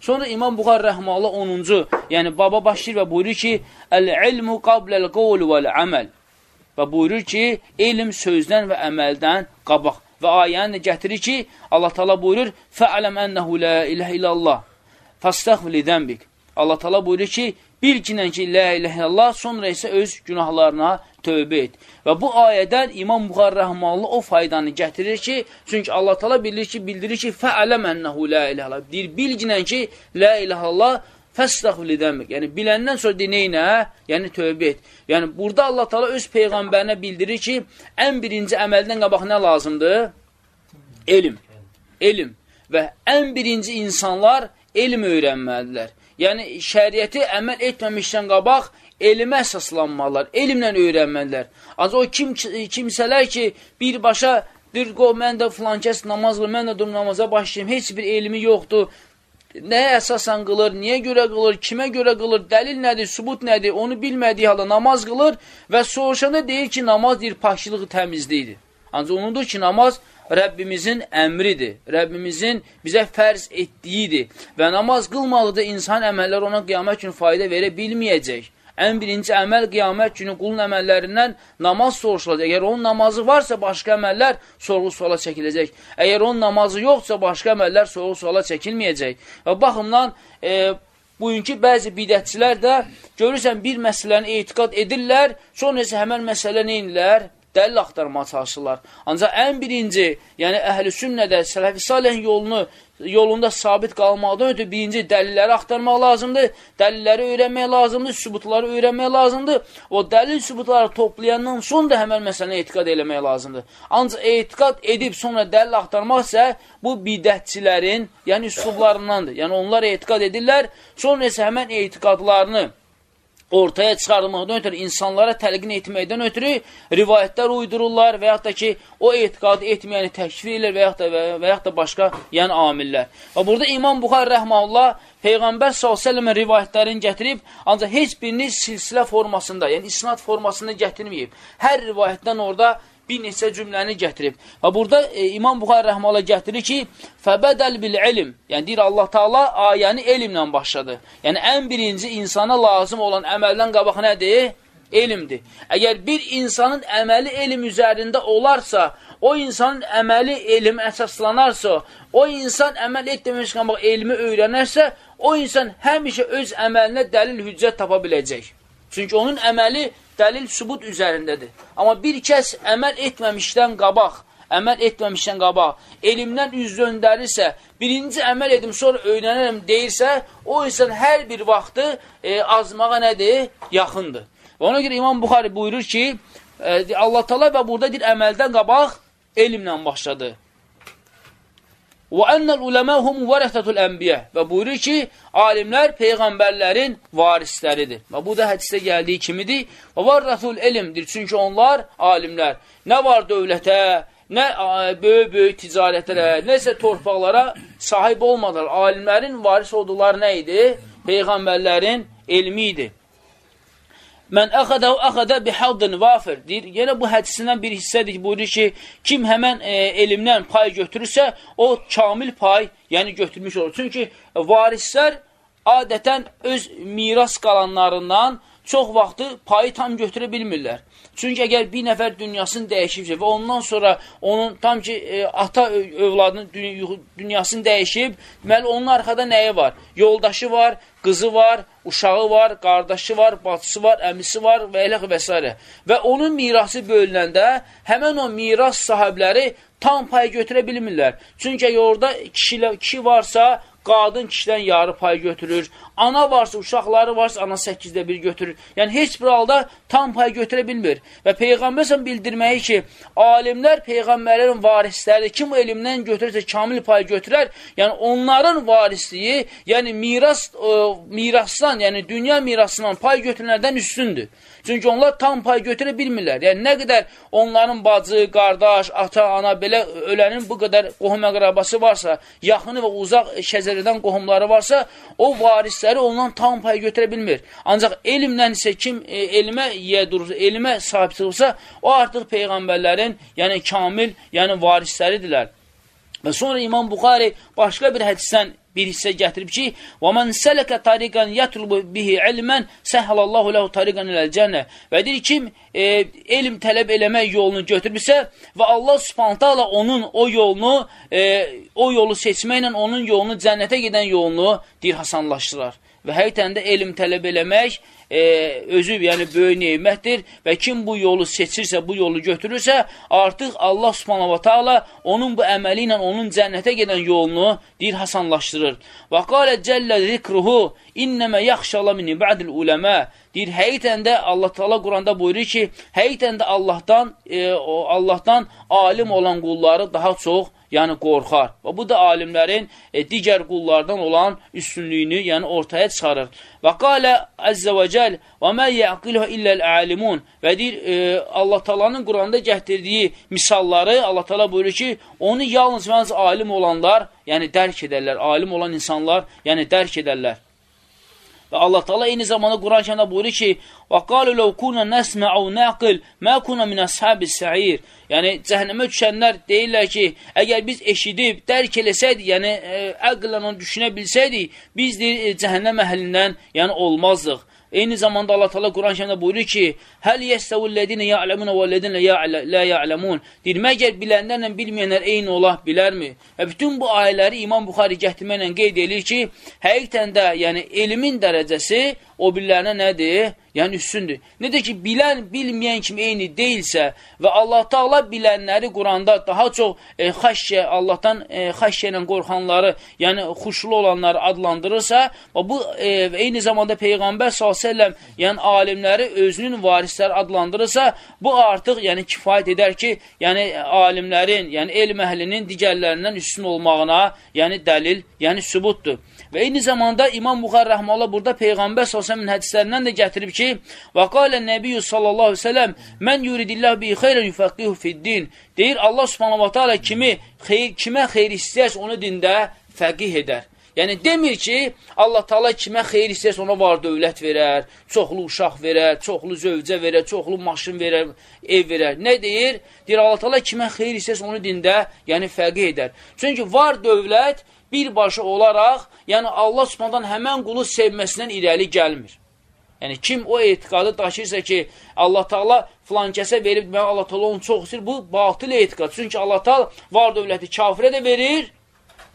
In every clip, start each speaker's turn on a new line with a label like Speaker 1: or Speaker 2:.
Speaker 1: Sonra İmam Buxar rəhməhullah 10-cu, yəni baba başlayır və buyurur ki, Əl-ilmu qabləl qavl vəl-əməl. Və buyurur ki, elm sözdən və əməldən qabaq. Və ayəni gətirir ki, Allah Taala buyurur: "Fə'ləm ennehu la ilahe illallah. Fəstəğfir li zənbik." Allah Taala buyurur ki, bil ki, la ilahe illallah, sonra isə öz günahlarına tövbə et. Və bu ayədən İmam Buxar rəhməhullah o faydanı gətirir ki, çünki Allah Taala bilir ki, bildirir ki, fə'ləm ennehu la ilahe illallah. Deyir, bil ki, la ilahe illallah Fəstəxvili demək. Yəni, biləndən sonra dinəynə, yəni tövbə et. Yəni, burada Allah tala öz Peyğəmbərinə bildirir ki, ən birinci əməldən qabaq nə lazımdır? Elm. Elm. Və ən birinci insanlar elm öyrənməlidirlər. Yəni, şəriəti əməl etməmişdən qabaq elmə əsaslanmalılar, elmlə öyrənməlidirlər. Ancaq o kim, kimsələr ki, birbaşa Deyir, qo, mən də filan kəs namaz qılır, mən də dur namaza başlayayım, heç bir elmi yoxdur, nəyə əsasən qılır, niyə görə qılır, kimə görə qılır, dəlil nədir, sübut nədir, onu bilmədiyi halda namaz qılır və soruşanda deyir ki, namaz deyir, pakçılığı təmizliyidir. Ancaq unudur ki, namaz Rəbbimizin əmridir, Rəbbimizin bizə fərz etdiyidir və namaz qılmalıqda insan əməllər ona qiyamət üçün fayda verə bilməyəcək. Ən birinci əməl qiyamət günü qulun əməllərindən namaz soruşulacaq. Əgər onun namazı varsa, başqa əməllər sorğu suala çəkiləcək. Əgər onun namazı yoxsa, başqa əməllər sorğu suala çəkilməyəcək. Və baxımdan, e, bugünkü bəzi bidətçilər də görürsən, bir məsələni etiqat edirlər, sonra isə həmən məsələ neynirlər? Dəlil axtarmağa çalışırlar. Ancaq ən birinci, yəni əhl-i sünnədə, sələfi salih yolunu yolunda sabit qalmaqdan ötürü birinci dəlilləri axtarmaq lazımdır, dəlilləri öyrənmək lazımdır, sübutları öyrənmək lazımdır. O dəlil sübutları toplayandan sonra da həmən məsələni etiqad eləmək lazımdır. Ancaq etiqad edib sonra dəlil axtarmaq isə bu bidətçilərin, yəni üslublarındandır. Yəni onlar etiqad edirlər, sonra isə həmən etiqadlarını ortaya çıxarılmaqdan ötürü, insanlara təlqin etməkdən ötürü rivayətlər uydururlar və yaxud da ki, o etiqadı etməyəni təkfir edir və yaxud da, və, və yaxud da başqa yəni amillər. Və burada İmam Buxar rəhməllah Peyğəmbər s.ə.v rivayətlərini gətirib, ancaq heç birini silsilə formasında, yəni isnat formasında gətirməyib. Hər rivayətdən orada bir neçə cümləni gətirib. Və burada e, İmam Buxar Rəhmələ gətirir ki, fəbədəl bil elm, yəni deyir Allah Taala ayəni elmlə başladı. Yəni ən birinci insana lazım olan əməldən qabaq nədir? Elmdir. Əgər bir insanın əməli elm üzərində olarsa, o insanın əməli elm əsaslanarsa, o insan əməl etməmiş qabaq elmi öyrənərsə, o insan həmişə öz əməlinə dəlil hüccət tapa biləcək. Çünki onun əməli dəlil sübut üzərindədir. Amma bir kəs əməl etməmişdən qabaq, əməl etməmişdən qabaq, elmdən üz döndərirsə, birinci əməl edim, sonra öyrənərəm deyirsə, o insan hər bir vaxtı e, azmağa nədir? Yaxındır. Və ona görə İmam Buxari buyurur ki, e, Allah tala və burada deyir, əməldən qabaq elmlə başladı. Və ennəl uləməhum vərəsətul ənbiyə və buyurur ki, alimlər peyğəmbərlərin varisləridir. Və bu da hədisdə gəldiyi kimidir. Və var rəsul elmdir, çünki onlar alimlər nə var dövlətə, nə böyük-böyük ticarətlərə, nəsə torpaqlara sahib olmadılar. Alimlərin varis olduqları nə idi? Peyğəmbərlərin elmi idi. Mən əxədəhu əxədə bihaddın vafir. Deyir, yenə bu hədisindən bir hissədir ki, buyurur ki, kim həmən e, elmdən pay götürürsə, o kamil pay, yəni götürmüş olur. Çünki varislər adətən öz miras qalanlarından çox vaxtı payı tam götürə bilmirlər. Çünki əgər bir nəfər dünyasını dəyişibsə və ondan sonra onun tam ki, e, ata övladının dünyasını dəyişib, deməli, onun arxada nəyi var? Yoldaşı var, qızı var, uşağı var, qardaşı var, bacısı var, əmisi var və elə və s. Və onun mirası bölünəndə həmən o miras sahibləri tam pay götürə bilmirlər. Çünki orada kişi, kişi varsa, qadın kişidən yarı pay götürür, ana varsa, uşaqları varsa, ana 8-də bir götürür. Yəni, heç bir halda tam pay götürə bilmir. Və Peyğəmbər bildirməyi ki, alimlər Peyğəmbərlərin varisləridir. Kim elmdən götürürsə, kamil pay götürər. Yəni, onların varisliyi, yəni miras, ə, e, mirasdan, yəni dünya mirasından pay götürənlərdən üstündür. Çünki onlar tam pay götürə bilmirlər. Yəni, nə qədər onların bacı, qardaş, ata, ana, belə ölənin bu qədər qohum əqrabası varsa, yaxını və uzaq şəzərədən qohumları varsa, o varisləri ondan tam pay götürə bilmir. Ancaq elmlə isə kim e, elmə yiyə durursa, elmə sahib çıxırsa, o artıq Peyğəmbərlərin, yəni kamil, yəni varisləridirlər. Və sonra İmam Buxari başqa bir hədisdən bir hissə gətirib ki, "Və men seleke tariqan yatlubu bihi ilmen sahhalallahu lehu tariqan ilal cenne." Və deyir kim e, elm tələb eləmək yolunu götürmüsə və Allah Subhanahu taala onun o yolunu, e, o yolu seçməklə onun yolunu cənnətə gedən yolunu deyir hasanlaşdırar. Və həqiqətən də elm tələb eləmək e, özü, yəni böyük neymətdir və kim bu yolu seçirsə, bu yolu götürürsə, artıq Allah subhanahu wa ta'ala onun bu əməli ilə onun cənnətə gedən yolunu deyir, hasanlaşdırır. Və qalə cəllə zikruhu innəmə yaxşala min ba'dil uləmə deyir, həqiqətən də Allah Taala Quranda buyurur ki, həqiqətən də Allahdan e, o Allahdan alim olan qulları daha çox yəni qorxar. Və bu da alimlərin e, digər qullardan olan üstünlüyünü, yəni ortaya çıxarır. Və qalə əzzə və cəl və mə yəqilhə illəl-əlimun və deyir, e, Allah talanın Quranda gətirdiyi misalları Allah tala buyurur ki, onu yalnız və alim olanlar, yəni dərk edərlər, alim olan insanlar, yəni dərk edərlər. Və Allah Taala eyni zamanda Quran-Kərimdə buyurur ki: "Və qalu law kunna nasma'u naqil ma kunna min ashabis sa'ir." Yəni cəhənnəmə düşənlər deyirlər ki, əgər biz eşidib, dərk eləsəydik, yəni ə, e, əqllə onu düşünə bilsəydik, biz deyir, e, cəhənnəm əhlindən yəni olmazdıq. Eyni zamanda Allah Teala Quran kərimdə buyurur ki: "Həl yəstəvullədinə ya'lemun və ləzinə la ya'lemun." Deyir, məgər bilənlərlə bilməyənlər eyni ola bilərmi? Və bütün bu ayələri İmam Buxari gətirməklə qeyd edir ki, həqiqətən də, yəni elmin dərəcəsi o birilərinə nədir? Yəni üstündür. Necə ki, bilən, bilməyən kimi eyni deyilsə və Allah Taala bilənləri Quranda daha çox e, xəşyə, Allahdan e, xəşyə ilə qorxanları, yəni xuşlu olanları adlandırırsa, və bu e, eyni zamanda Peyğəmbər s.ə.v yəni alimləri özünün varisləri adlandırırsa, bu artıq yəni kifayət edər ki, yəni alimlərin, yəni elm əhlinin digərlərindən üstün olmağına, yəni dəlil, yəni sübutdur. Və eyni zamanda İmam Buxar Rəhmələ burada Peyğəmbər s.ə.v hədislərindən də gətirib ki, və qalə nəbiyyü sallallahu sələm, mən yuridillah bi xeyrən yüfəqihu fiddin. Deyir, Allah subhanahu ta'ala kimi, xeyr, kimə xeyr istəyərsə onu dində fəqih edər. Yəni, demir ki, Allah taala kimə xeyir istəyərsə ona var dövlət verər, çoxlu uşaq verər, çoxlu zövcə verər, çoxlu maşın verər, ev verər. Nə deyir? Deyir, Allah taala kimə xeyir istəyərsə onu dində, yəni fəqih edər. Çünki var dövlət birbaşa olaraq, yəni Allah Subhanahu həmən qulu sevməsindən irəli gəlmir. Yəni kim o etiqadı daşıyırsa ki, Allah Taala filan kəsə verib, demək Allah Taala onu çox istəyir, bu batıl etiqad. Çünki Allah Taala var dövləti kafirə də verir,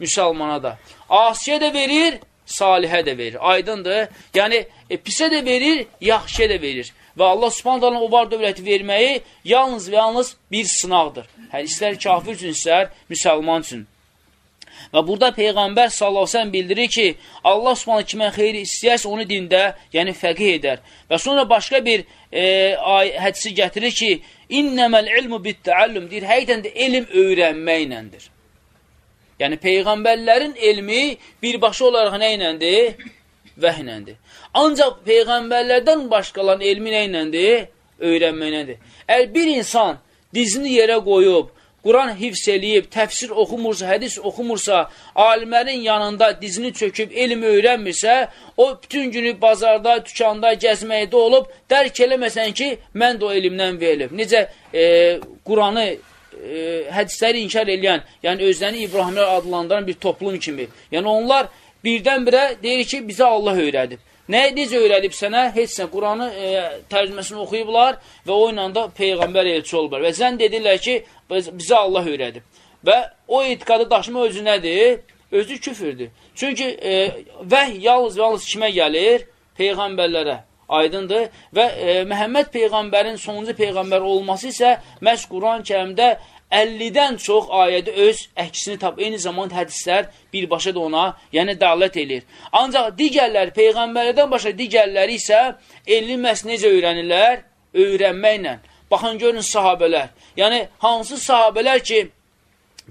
Speaker 1: müsəlmana da. Asiyə də verir, salihə də verir. Aydındır? Yəni e, pisə də verir, yaxşıya da verir. Və Allah Subhanahu o var dövləti verməyi yalnız və yalnız bir sınaqdır. Hər istər kafir üçün, istər müsəlman üçün. Və burada Peyğəmbər sallallahu bildirir ki, Allah Subhanahu kimə xeyri istəyərsə onu dində, yəni fəqih edər. Və sonra başqa bir e, ay, hədisi gətirir ki, İnnəməl ilmu bit-təallüm deyir, həqiqətən də elm öyrənməklədir. Yəni Peyğəmbərlərin elmi birbaşa olaraq nə iləndir? Vəhnəndir. Ancaq Peyğəmbərlərdən başqalan elmi nə iləndir? Öyrənməklədir. Əgər bir insan dizini yerə qoyub, Quran hifz eləyib, təfsir oxumursa, hədis oxumursa, alimlərin yanında dizini çöküb, elm öyrənmirsə, o bütün günü bazarda, tükanda, gəzməkdə olub, dərk eləməsən ki, mən də o elmdən verilib. Necə e, Quranı e, hədisləri inkar eləyən, yəni özlərini İbrahimlər adlandıran bir toplum kimi. Yəni onlar birdən-birə deyir ki, bizə Allah öyrədib. Nəyə necə öyrədib sənə? Heç sən Quranı e, tərcüməsini oxuyublar və o ilə da Peyğəmbər elçi olublar. Və zən dedilər ki, bizə Allah öyrədib. Və o etiqadı daşıma özü nədir? Özü küfürdür. Çünki e, vəh yalnız və yalnız kimə gəlir? Peyğəmbərlərə. Aydındır. Və e, Məhəmməd Peyğəmbərin sonuncu Peyğəmbər olması isə məhz Quran-Kərimdə 50-dən çox ayədə öz əksini tap. Eyni zamanda hədislər birbaşa da ona, yəni dəllət eləyir. Ancaq digərləri, Peyğəmbərlərdən başqa digərləri isə elmi məhz necə öyrənirlər? Öyrənməklə. Baxın, görün sahabələr. Yəni, hansı sahabələr ki,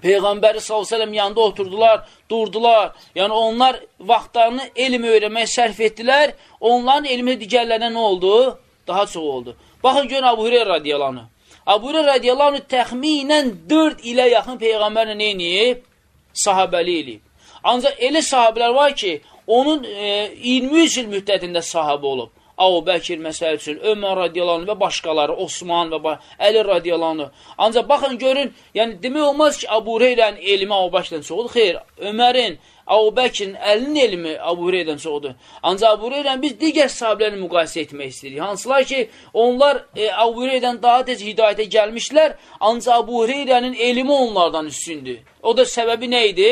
Speaker 1: Peyğəmbəri s.ə.v yanında oturdular, durdular. Yəni, onlar vaxtlarını elm öyrənməyə sərf etdilər. Onların elmi digərlərinə nə oldu? Daha çox oldu. Baxın, görün Abu Hüreyra radiyalanı. Abu Hüreyra radiyalanı təxminən 4 ilə yaxın Peyğəmbərlə neyini? Sahabəli eləyib. Ancaq elə sahabələr var ki, onun e, 23 il müddətində sahabə olub. Əbu Bəkir məsəl üçün, Ömər radiyalanı və başqaları, Osman və Əli radiyalanı. Ancaq baxın, görün, yəni demək olmaz ki, Əbu Reyrənin elmi Əbu Bəkirdən çoxdur. Xeyr, Ömərin, Əbu Bəkirin əlinin elmi Əbu Hüreyrədən çoxdur. Ancaq Əbu Hüreyrəni biz digər sahabilərini müqayisə etmək istəyirik. Hansılar ki, onlar e, Əbu Hüreyrədən daha tez hidayətə gəlmişlər, ancaq Əbu Hüreyrənin elmi onlardan üstündür. O da səbəbi nə idi?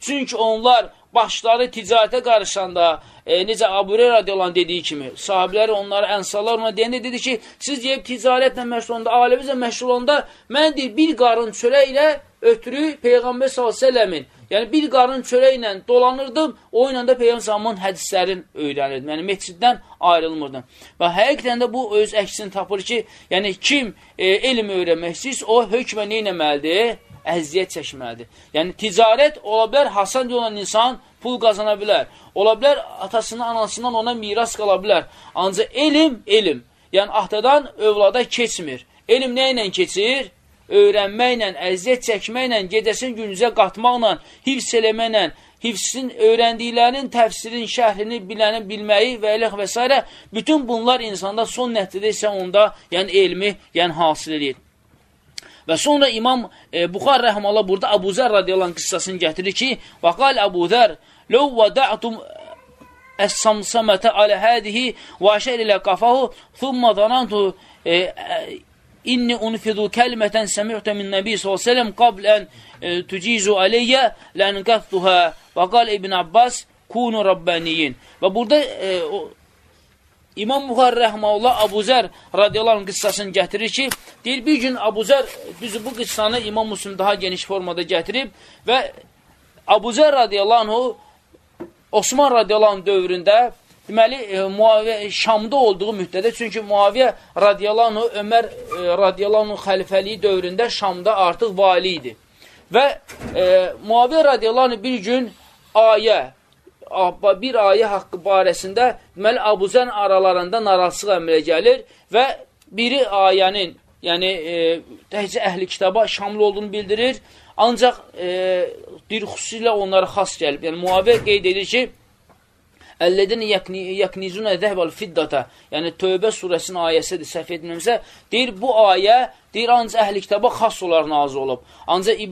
Speaker 1: Çünki onlar başları ticarətə qarışanda, e, necə Əbu Hüreyrə radiyallahu dediyi kimi, sahibləri onlara, ənsallar ona deyəndə dedi ki, siz deyib ticarətlə məşğul olanda, aləmizlə məşğul olanda, mən deyib bir qarın çörəklə ötürü Peyğəmbər s.ə.v-in, yəni bir qarın çörəklə dolanırdım, o ilə də Peyğəmbər s.ə.v-in hədislərin öyrənirdim, yəni meçiddən ayrılmırdım. Və həqiqətən də bu öz əksini tapır ki, yəni kim e, elm öyrənmək istəyirsə, o hökmə neynəməlidir? əziyyət çəkməlidir. Yəni, ticarət ola bilər, hasan olan insan pul qazana bilər. Ola bilər, atasından, anasından ona miras qala bilər. Ancaq elm, elm. Yəni, atadan övlada keçmir. Elm nə ilə keçir? Öyrənməklə, əziyyət çəkməklə, gecəsin günüzə qatmaqla, hifz eləməklə, hifzin öyrəndiklərinin təfsirin, şəhrini, biləni, bilməyi və eləx və s. Bütün bunlar insanda son nəticədə isə onda yəni elmi yəni, hasil edir. Və sonra İmam e, Buxar rəhməllah burada Əbu Zər radiyallahu qıssasını gətirir ki, və qal Əbu Zər, alə hədihi və əşər ilə qafahu, thumma zanantu e, e, inni unfidu kəlmətən səmi'tə min nəbi s.ə.v qablən e, tücizu aleyyə lən qəttuhə və qal İbn Abbas kunu rabbaniyin. Və burada e, o, İmam Buxar rəhməllah Abu Zər radiyallahu qıssasını gətirir ki, deyir, bir gün Abu Zər, düzü bu qıssanı İmam Müslim daha geniş formada gətirib və Abu Zər radiyallahu Osman radiyallahu dövründə deməli, e, Muaviyyə Şamda olduğu müddədə, çünki Muaviyyə radiyallahu Ömər e, radiyallahu xəlifəliyi dövründə Şamda artıq vali idi. Və e, Muaviyyə radiyallahu bir gün ayə, bir ayə haqqı barəsində deməli Abuzən aralarında narazılıq əmrə gəlir və biri ayənin, yəni e, təhcə əhli kitaba şamil olduğunu bildirir, ancaq e, bir xüsusilə onlara xas gəlib. Yəni Muaviyyə qeyd edir ki, Əllədini yaknizuna zəhvəl fiddata. Yəni Tövbə surəsinin ayəsidir, səhv etmirəmsə, deyir bu ayə deyir ancaq əhli kitaba xas olaraq nazil olub. Ancaq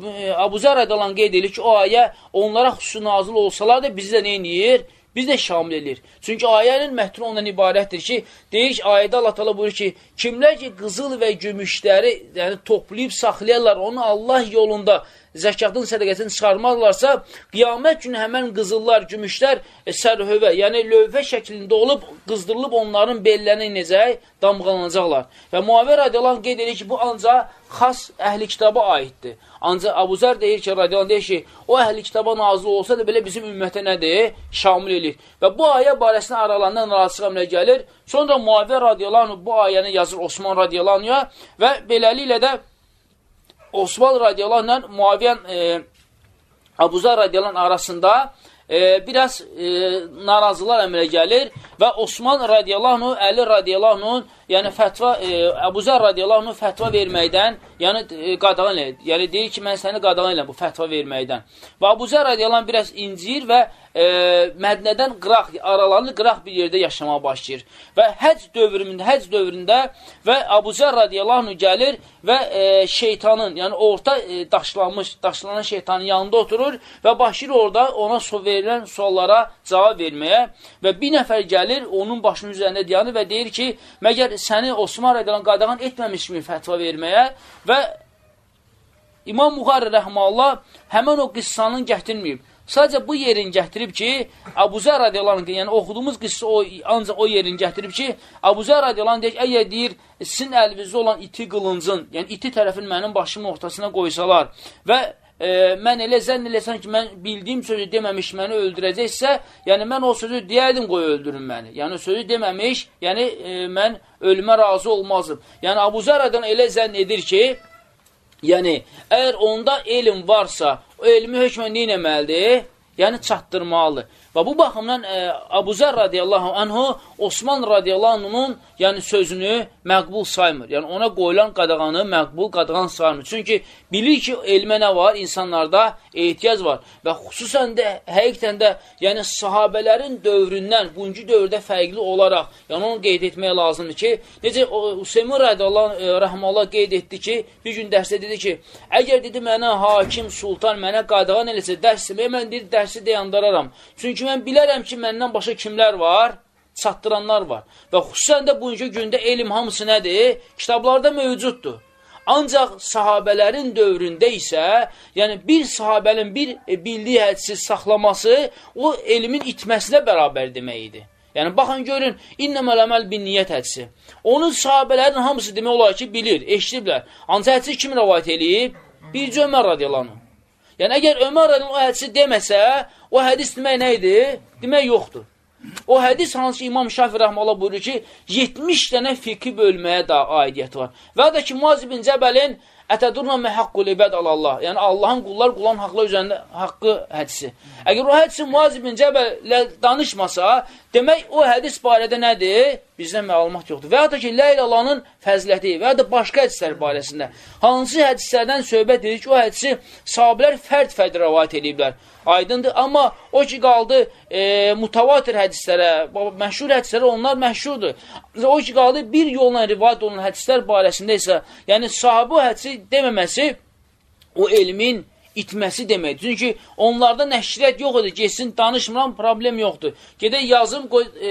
Speaker 1: Əbu Zər rədalan qeyd edir ki, o ayə onlara xüsusi nazil olsalar da bizi də nə edir? Biz də şamil edir. Çünki ayənin mətnu ondan ibarətdir ki, deyir ki, ayədə Allah təala buyurur ki, kimlər ki qızıl və gümüşləri, yəni toplayıb saxlayarlar, onu Allah yolunda zəkatın sədəqəsini çıxarmazlarsa, qiyamət günü həmən qızıllar, gümüşlər e, sərhövə, yəni lövhə şəklində olub, qızdırılıb onların bellərinə necə damğalanacaqlar. Və Muavir radiyallahu qeyd edir ki, bu ancaq xas əhli kitaba aiddir. Ancaq Abu Zər deyir ki, radiyallahu deyir ki, o əhli kitaba nazil olsa da belə bizim ümmətə nədir? Şamil edir. Və bu ayə barəsində aralarında narazılıq əmrə gəlir. Sonra Muavir radiyallahu bu ayəni yazır Osman radiyallahu və beləliklə də Osman radiyallahu ilə Muaviyyən e, Abuzar radiyallahu arasında e, biraz e, narazılar əmrə gəlir və Osman radiyallahu Əli radiyallahu yəni fətva, e, Əbuzər radiyallahu fətva verməkdən, yəni e, qadağan edir. Yəni deyir ki, mən səni qadağan edirəm bu fətva verməkdən. Və Əbuzər radiyallahu biraz incir və e, Mədnədən qıraq, aralarını qıraq bir yerdə yaşamağa başlayır. Və həc dövründə, həc dövründə və Əbuzər radiyallahu gəlir və e, şeytanın, yəni orta e, daşlanmış, daşlanan şeytanın yanında oturur və başlayır orada ona so verilən suallara cavab verməyə və bir nəfər gəlir, onun başının üzərində dayanır və deyir ki, məgər səni Osman rədiyallahu qadağan etməmiş mi fətva verməyə və İmam Buxarə rəhməllah həmən o qıssanın gətirməyib. Sadəcə bu yerin gətirib ki, Abuzər radiyalarının, yəni oxuduğumuz qıssa o, ancaq o yerin gətirib ki, Abuzər radiyalarının deyək, əgər deyir, sizin əlinizdə olan iti qılıncın, yəni iti tərəfin mənim başımın ortasına qoysalar və e, mən elə zənn eləsəm ki, mən bildiyim sözü deməmiş məni öldürəcəksə, yəni mən o sözü deyərdim, qoy öldürün məni. Yəni sözü deməmiş, yəni e, mən ölümə razı olmazım. Yəni Abu Zərədən elə zənn edir ki, yəni əgər onda elm varsa, o elmi hökmən neynəməlidir? Yəni çatdırmalıdır. Və bu baxımdan ə, Abu Zər radiyallahu anhu Osman radiyallahu anhunun yəni sözünü məqbul saymır. Yəni ona qoyulan qadağanı məqbul qadağan saymır. Çünki bilir ki, elmə nə var? İnsanlarda ehtiyac var. Və xüsusən də həqiqətən də yəni sahabələrin dövründən bugünkü dövrdə fərqli olaraq, yəni onu qeyd etmək lazımdır ki, necə Hüseymin radiyallahu e, rəhməllah qeyd etdi ki, bir gün dərsdə dedi ki, əgər dedi mənə hakim, sultan mənə qadağan eləsə dərs deməyə, mən bir dərsi dayandıraram. Çünki mən bilərəm ki, məndən başqa kimlər var? çatdıranlar var. Və xüsusən də bugünkü gündə elm hamısı nədir? Kitablarda mövcuddur. Ancaq sahabələrin dövründə isə, yəni bir sahabənin bir e, bildiyi hədisi saxlaması o elmin itməsinə bərabər deməkdir. Yəni, baxın, görün, innəməl əməl bin niyyət hədisi. Onun sahabələrin hamısı demək olar ki, bilir, eşidiblər. Ancaq hədisi kim rəvayət eləyib? Bircə Ömər radiyalanı. Yəni, əgər Ömər o hədisi deməsə, o hədis demək nə idi? Demək yoxdur. O hədis hansı İmam Şafi rəhməllah buyurur ki, 70 dənə fiqhi bölməyə da aidiyyəti var. Və da ki, Muaz bin Cəbəlin Ətədurna məhaqqul ibəd alallah. Yəni, Allahın qullar qulan haqlar üzərində haqqı hədisi. Əgər o hədisi Muaz bin Cəbələ danışmasa, demək o hədis barədə nədir? Bizdən məlumat yoxdur. Və ya da ki, Ləylalanın fəziləti və ya da başqa hədislər barəsində. Hansı hədislərdən söhbət edir ki, o hədisi sahabilər fərd-fərd rəvayət ediblər. Aydındır. Amma o ki, qaldı e, mutavatir hədislərə, məşhur hədislərə, onlar məşhurdur. O ki, qaldı bir yolla rivayət olunan hədislər barəsində isə, yəni sahabı hədisi deməməsi o elmin itməsi deməkdir. Çünki onlarda nəşriyyət yox idi, geçsin, danışmıram, problem yoxdur. Gedək yazım, qoy, e,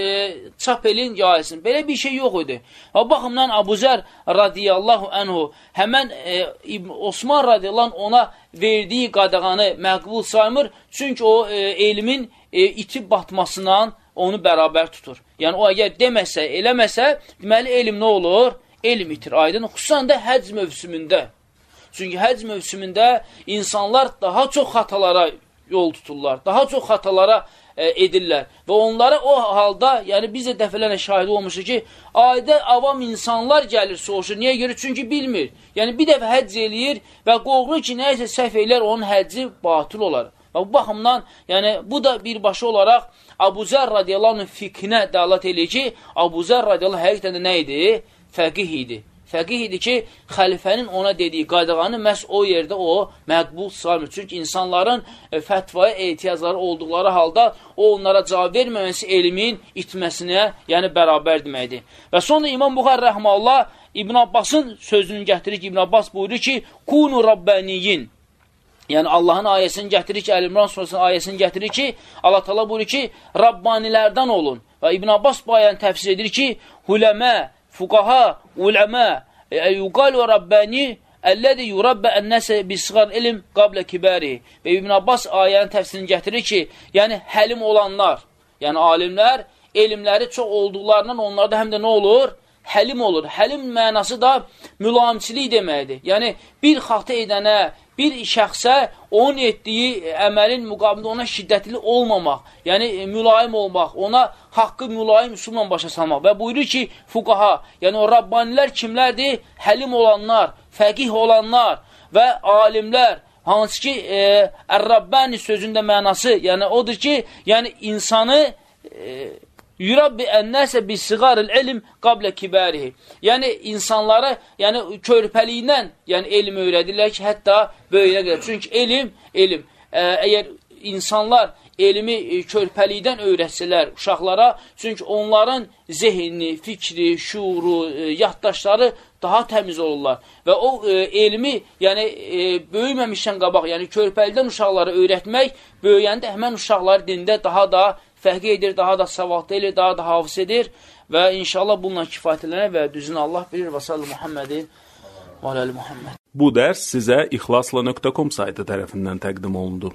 Speaker 1: çap elin, yayılsın. Belə bir şey yox idi. Və baxımdan Abu Zər radiyallahu anhu həmən e, Osman radiyallahu ona verdiyi qadağanı məqbul saymır. Çünki o e, elmin e, itib batmasından onu bərabər tutur. Yəni, o əgər deməsə, eləməsə, deməli, elm nə olur? Elm itir, aydın. Xüsusən də həcc mövsümündə. Çünki həcc mövsümündə insanlar daha çox xatalara yol tuturlar, daha çox xatalara e, edirlər. Və onlara o halda, yəni biz də dəfələrlə şahid olmuşuq ki, ayda avam insanlar gəlir, soğuşur. Niyə görə? Çünki bilmir. Yəni bir dəfə həcc eləyir və qorxur ki, nəyəsə səhv eləyər, onun həcci batıl olar. Və bu baxımdan, yəni bu da birbaşa olaraq Abu Zər radiyallahu fikrinə dəlat eləyir ki, Abu Zər radiyallahu həqiqətən də nə idi? Fəqih idi fəqih idi ki, xəlifənin ona dediyi qadağanı məhz o yerdə o məqbul salmır. Çünki insanların e, fətvaya ehtiyacları olduqları halda o onlara cavab verməməsi elmin itməsinə, yəni bərabər deməkdir. Və sonra İmam Buxar rəhməllah İbn Abbasın sözünü gətirir ki, İbn Abbas buyurur ki, Kunu Rabbaniyin. Yəni Allahın ayəsini gətirir ki, Əl-İmran surasının ayəsini gətirir ki, Allah təala buyurur ki, Rabbanilərdən olun. Və İbn Abbas bu ayəni təfsir edir ki, huləmə fuqaha, uləmə, e, yuqalu rabbani Əlləzi yurabbə ən-nəsə bisğar ilm qablə kibari. Və İbn Abbas ayənin təfsirini gətirir ki, yəni həlim olanlar, yəni alimlər elmləri çox olduqlarından onlarda həm də nə olur? Həlim olur. Həlim mənası da mülayimçilik deməkdir. Yəni bir xatı edənə, bir şəxsə onun etdiyi əməlin müqabilində ona şiddətli olmamaq, yəni e, mülayim olmaq, ona haqqı mülayim üsulla başa salmaq. Və buyurur ki, fuqaha, yəni o Rabbanilər kimlərdir? Həlim olanlar, fəqih olanlar və alimlər, hansı ki, e, Ər-Rabbani sözündə mənası, yəni odur ki, yəni insanı e, Yurabbi ennəsə bi sigaril ilm qablə kibarihi. Yəni insanlara, yəni körpəliyindən, yəni elm öyrədirlər ki, hətta böyüyə qədər. Çünki elm, elm. Ə, əgər insanlar elmi e, körpəlikdən öyrətsələr uşaqlara, çünki onların zehni, fikri, şuuru, e, yaddaşları daha təmiz olurlar. Və o e, elmi, yəni e, böyüməmişdən qabaq, yəni körpəlikdən uşaqlara öyrətmək, böyüyəndə həmən uşaqlar dində daha da fərqi edir, daha da savadlı edir, daha da hafız edir və inşallah bununla kifayətlənər və düzünü Allah bilir və sallı Muhammedin və aləli Muhammed.
Speaker 2: Bu dərs sizə ixlasla.com saytı tərəfindən təqdim olundu.